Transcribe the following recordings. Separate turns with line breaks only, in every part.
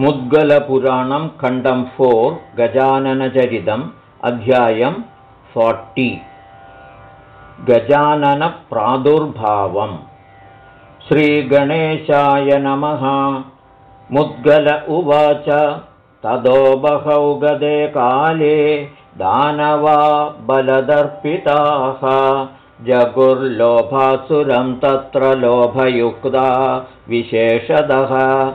मुद्गलपुराणं खण्डं फोर् गजाननचरितम् अध्यायं फोर्टि। गजाननप्रादुर्भावम्। श्रीगणेशाय नमः। मुद्गल उवाच तदो बहौ गदे काले दानवा बलदर्पिताः। जगुर्लोभासुरं तत्र लोभयुक्ता विशेषतः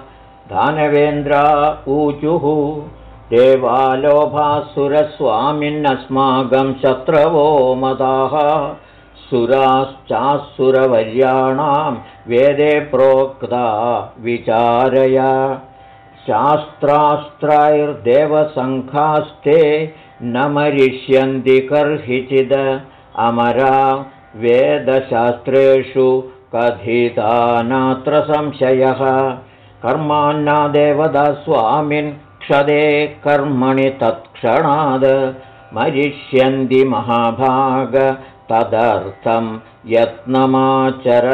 दानवेन्द्रा ऊचुः। देवालोभासुरस्वामिन्नस्माकं शत्रवो मदाः। सुराश्चासुरवर्याणां वेदे प्रोक्ता विचारय। शास्त्रास्त्रैर्देवसङ्खास्ते न मरिष्यन्ति कर्हिचिद। अमरा वेदशास्त्रेषु कथिता नात्र संशयः कर्मान्ना देवदा स्वामिन् क्षदे कर्मणि तत्क्षणाद् मरिष्यन्ति महाभाग तदर्थं यत्नमाचर।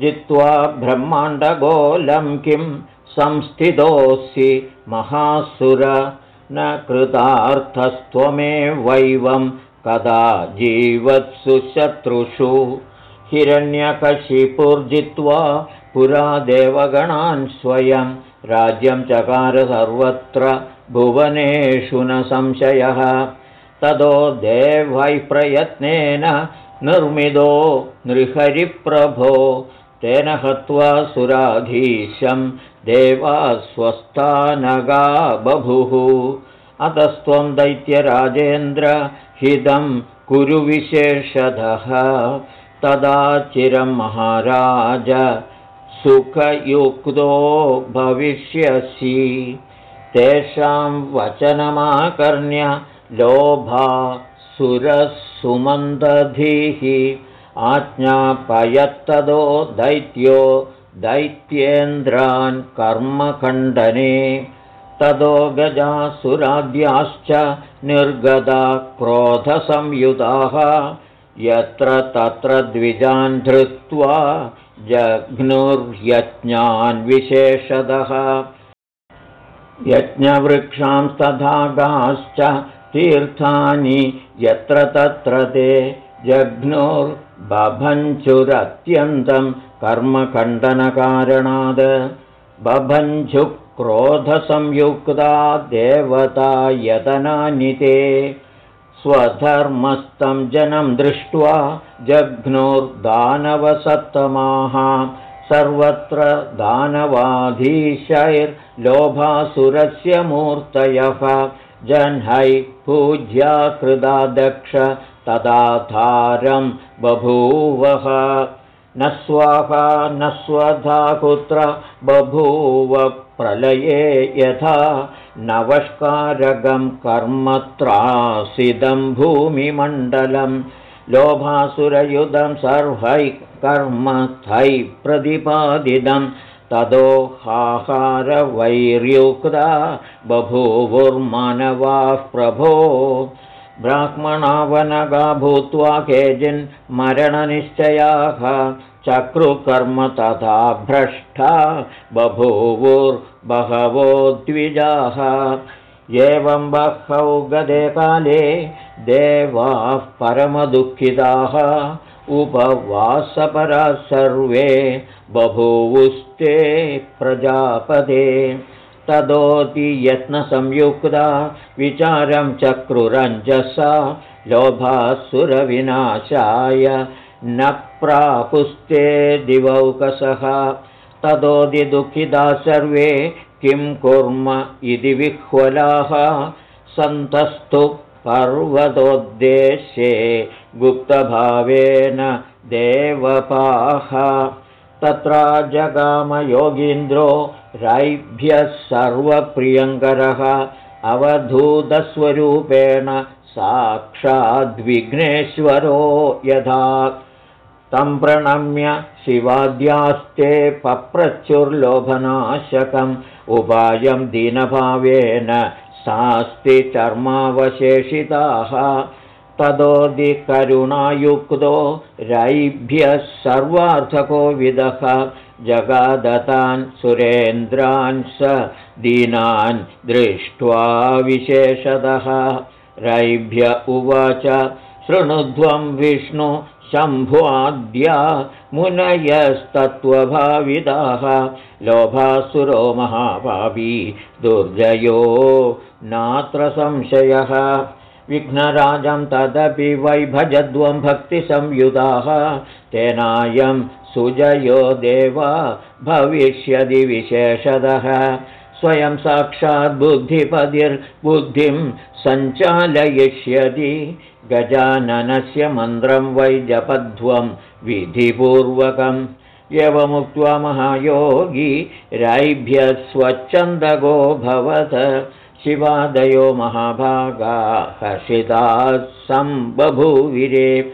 जित्वा ब्रह्माण्डगोलं किं संस्थितोऽसि महासुर न कृतार्थस्त्वमेवैवं कदा जीवत्सु शत्रुषु। हिरण्यकशिपुर्जित्वा पुरा देवगणान् स्वयं। राज्यं चकार सर्वत्र भुवनेषु न संशयः। ततो देवैः प्रयत्नेन निर्मिदो नृहरिप्रभो। तेन हत्वा सुराधीशं देवा स्वस्थानगा बभुः। अतस्त्वं दैत्यराजेन्द्र हिदं कुरु विशेषतः तदा चिरं महाराज सुखयुक्तो भविष्यसि। तेषां वचनमाकर्ण्य लोभा सुरसुमन्दधिः। आज्ञापयत्तदो दैत्यो दैत्येन्द्रान् कर्मखण्डने। तदो गजासुराद्याश्च निर्गदा क्रोधसंयुताः यत्र तत्र द्विजान् धृत्वा जघ्नुर्यज्ञान् विशेषतः यज्ञवृक्षांस्तथागाश्च तीर्थानि यत्र तत्र ते जघ्नुर्बभञ्चुरत्यन्तं कर्मखण्डनकारणाद्। बभञ्जुक्रोधसंयुक्ता देवता यतनानि ते स्वधर्मस्थं जनं दृष्ट्वा जघ्नोर्दानवसत्तमाः। सर्वत्र दानवाधीशैर्लोभासुरस्य मूर्तयः। जह्नै पूज्या कृदा दक्ष तदाधारं बभूवः न स्वाहा न स्वधा कुत्र बभूव प्रलये यथा नवष्कारकं कर्मत्रासिदं भूमिमण्डलं लोभासुरयुधं सर्वैः कर्मथैः प्रतिपादितं ततो हाहारवैर्युक्ता बभूवुर्मानवाः प्रभो ब्राह्मणावनगा भूत्वा केचिन्मरणनिश्चयाः चक्रुकर्म तथा भ्रष्टा बभूवुर्बहवो द्विजाः। एवं बहौ गदे काले देवाः परमदुःखिताः। उपवासपराः सर्वे बभूवुस्ते प्रजापदे तदोति यत्नसंयुक्ता विचारं चक्रुरञ्जसा लोभासुरविनाशाय न प्रापुस्ते दिवौकसः तदोदिदुःखिता सर्वे किं कुर्म इति विह्वलाः। सन्तस्तु पर्वतोद्देशे गुप्तभावेन देवपाः तत्र जगामयोगीन्द्रो रैभ्यः सर्वप्रियङ्करः अवधूतस्वरूपेण साक्षाद्विघ्नेश्वरो यथा। तं प्रणम्य शिवाद्यास्ते पप्रचुर्लोभनाशकम् उपायं दीनभावेन सास्ति चर्मावशेषिताः ततोदिकरुणायुक्तो रैभ्यः सर्वार्थको विदः। जगादतान् सुरेन्द्रान् स दीनान् दृष्ट्वा विशेषतः। रैभ्य उवाच शृणुध्वं विष्णु शम्भुवाद्या मुनयस्तत्त्वभाविदाः। लोभासुरो महाभावी दुर्जयो नात्र संशयः विघ्नराजं तदपि वैभजध्वं भक्तिसंयुधाः तेनायं सुजयो देवा भविष्यति विशेषतः। स्वयं साक्षात् बुद्धिपतिर्बुद्धिं सञ्चालयिष्यति। गजाननस्य मन्त्रं वै जपध्वं विधिपूर्वकम्। एवमुक्त्वा महायोगी रैभ्यः स्वच्छन्दगो भवत शिवादयो महाभागा हर्षिताः सम्बभूविरे।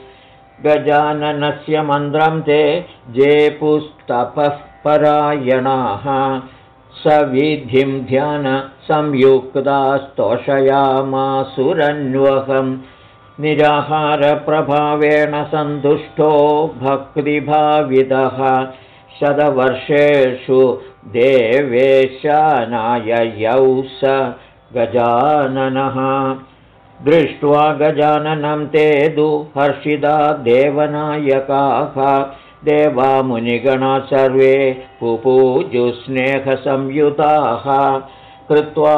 गजाननस्य मन्त्रं ते जेपुस्तपः परायणाः सविधिं ध्यानसंयुक्तास्तोषयामासुरन्वहम्। निराहारप्रभावेण सन्तुष्टो भक्तिभाविदः शतवर्षेषु देवेशानाययौ स गजाननः। दृष्ट्वा गजाननं ते दु हर्षिदा देवनायकाः। देवामुनिगणा सर्वे पुपूजुस्नेहसंयुताः। कृत्वा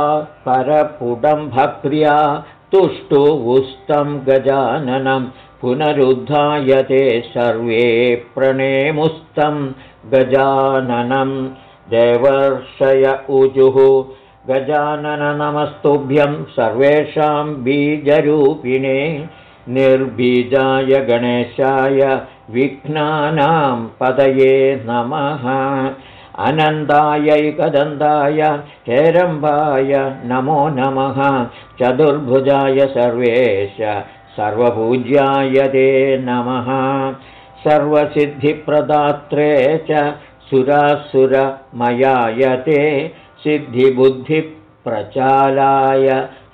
परपुटं भक्र्या तुष्टुवुस्तं गजाननं पुनरुद्धायते सर्वे प्रणेमुस्तं गजाननं। देवर्षय ऊजुः गजानननमस्तुभ्यं सर्वेषां बीजरूपिणे निर्बीजाय गणेशाय विघ्नानां पदये नमः। अनन्दायैकदन्ताय हेरम्बाय नमो नमः। चतुर्भुजाय सर्वेश सर्वपूज्याय ते नमः। सर्वसिद्धिप्रदात्रे च सुरासुरमयाय ते सिद्धिबुद्धिप्रचालाय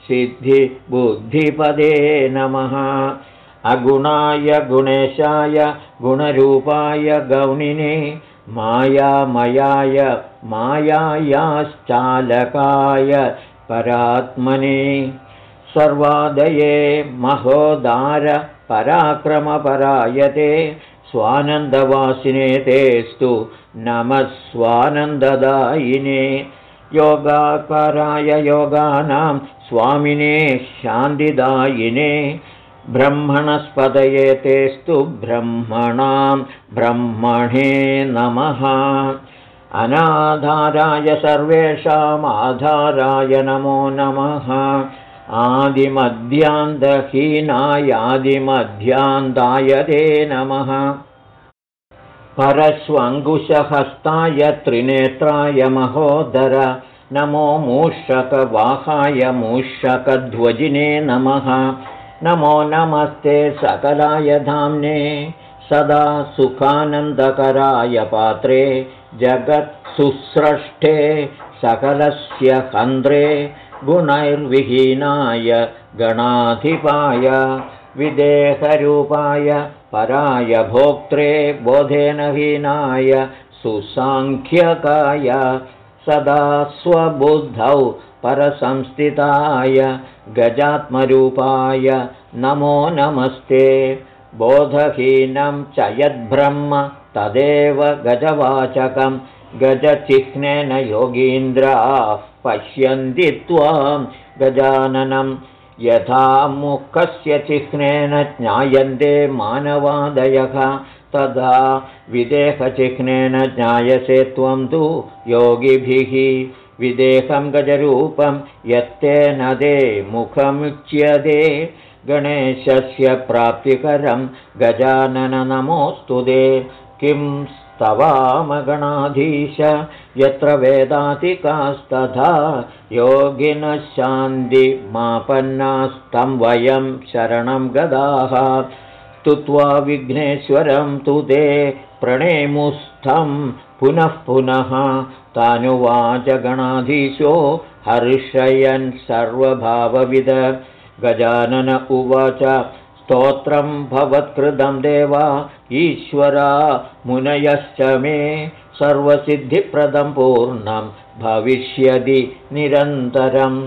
सिद्धिबुद्धिपदे नमः। अगुणाय गुणेशाय गुणरूपाय गौणिने मायामयाय मायायाश्चालकाय परात्मने। सर्वादये महोदार पराक्रमपरायते स्वानन्दवासिने तेस्तु नमः स्वानन्ददायिने योगाकाराय योगानां स्वामिने शान्तिदायिने ब्रह्मणस्पदये तेस्तु ब्रह्मणां ब्रह्मणे नमः। अनाधाराय सर्वेषामाधाराय नमो नमः। आदिमध्यान्तहीनायादिमध्यान्ताय ते नमः परस्वङ्कुशहस्ताय त्रिनेत्राय महोदर। नमो मूषकवाहाय मूषकध्वजिने नमः। नमो नमस्ते सकलाय धाम्ने सदा सुखानन्दकराय पात्रे जगत्सुस्रष्टे सकलस्य हन्द्रे गुणैर्विहीनाय गणाधिपाय विदेहरूपाय पराय भोक्त्रे बोधेन हीनाय सुसाङ्ख्यकाय सदा स्वबुद्धौ परसंस्थिताय गजात्मरूपाय नमो नमस्ते। बोधहीनं च यद्ब्रह्म तदेव गजवाचकं। गजचिह्नेन योगीन्द्राः पश्यन्ति त्वां। गजाननं यथा मुखस्य चिह्नेन ज्ञायन्ते मानवादयः तदा विदेहचिह्नेन ज्ञायसे त्वं तु योगिभिः। विदेहं गजरूपं यत्तेन दे मुखमुच्यते। गणेशस्य प्राप्तिकरं गजानननमोऽस्तु दे। किं स्तवामगणाधीश यत्र वेदातिकास्तथा योगिनः शान्तिमापन्नास्तं वयं शरणं गदाः। स्तुत्वा विघ्नेश्वरं तु ते प्रणेमुस्थं पुनः पुनः तानुवाचगणाधीशो हर्षयन् सर्वभावविद। गजानन उवाच स्तोत्रं भवत्कृतं देवा ईश्वरा मुनयश्च मे सर्वसिद्धिप्रदं पूर्णं भविष्यति निरन्तरम्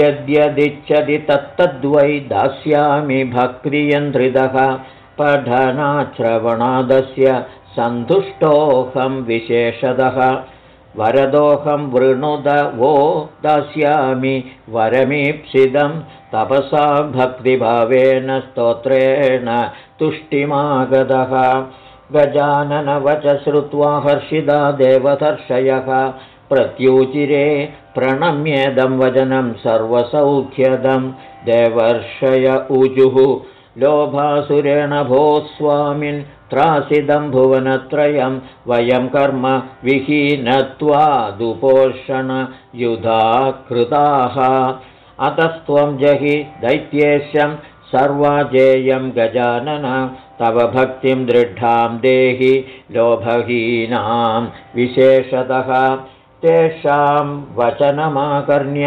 यद्यदिच्छति तत्तद्वै दास्यामि भक्तियन्त्रितः पठनाश्रवणादस्य सन्तुष्टोऽहं विशेषतः वरदोऽहं वृणुद वो दास्यामि वरमीप्सितं तपसा भक्तिभावेन स्तोत्रेण तुष्टिमागतः। गजाननवच श्रुत्वा हर्षिदा देवदर्शयः। प्रत्युचिरे प्रणम्येदं वचनं सर्वसौख्यदं देवर्षय ऊजुः लोभासुरेण भो स्वामिन् त्रासिदं भुवनत्रयं वयं कर्म विहीनत्वादुपोषणयुधा कृताः अतस्त्वं जहि दैत्येशं सर्वाजेयं गजानन तव भक्तिं दृढां देहि लोभहीनां विशेषतः। तेषां वचनमाकर्ण्य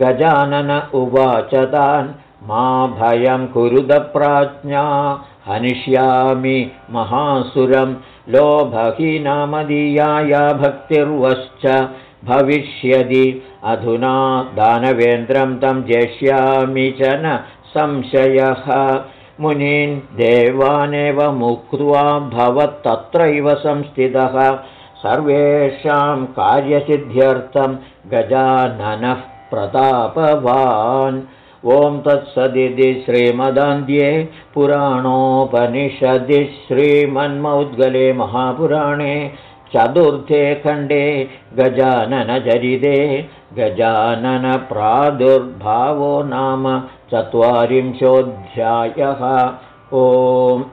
गजानन उवाच तान् मा भयं कुरुदप्राज्ञा हनिष्यामि महासुरं लोभहीनामदीयाया भक्तिर्वश्च भविष्यति। अधुना दानवेन्द्रं तं जेष्यामि च न संशयः। मुनीन् देवानेव मुक्त्वा भवत्तत्रैव संस्थितः। सर्वेषां कार्यसिद्ध्यर्थं गजाननः प्रतापवान् ॐ तत्सदिति श्रीमदान्ध्ये पुराणोपनिषदि श्रीमन्मौद्गले महापुराणे चतुर्थे खण्डे गजाननचरिते गजाननप्रादुर्भावो नाम चत्वारिंशोऽध्यायः। ओम्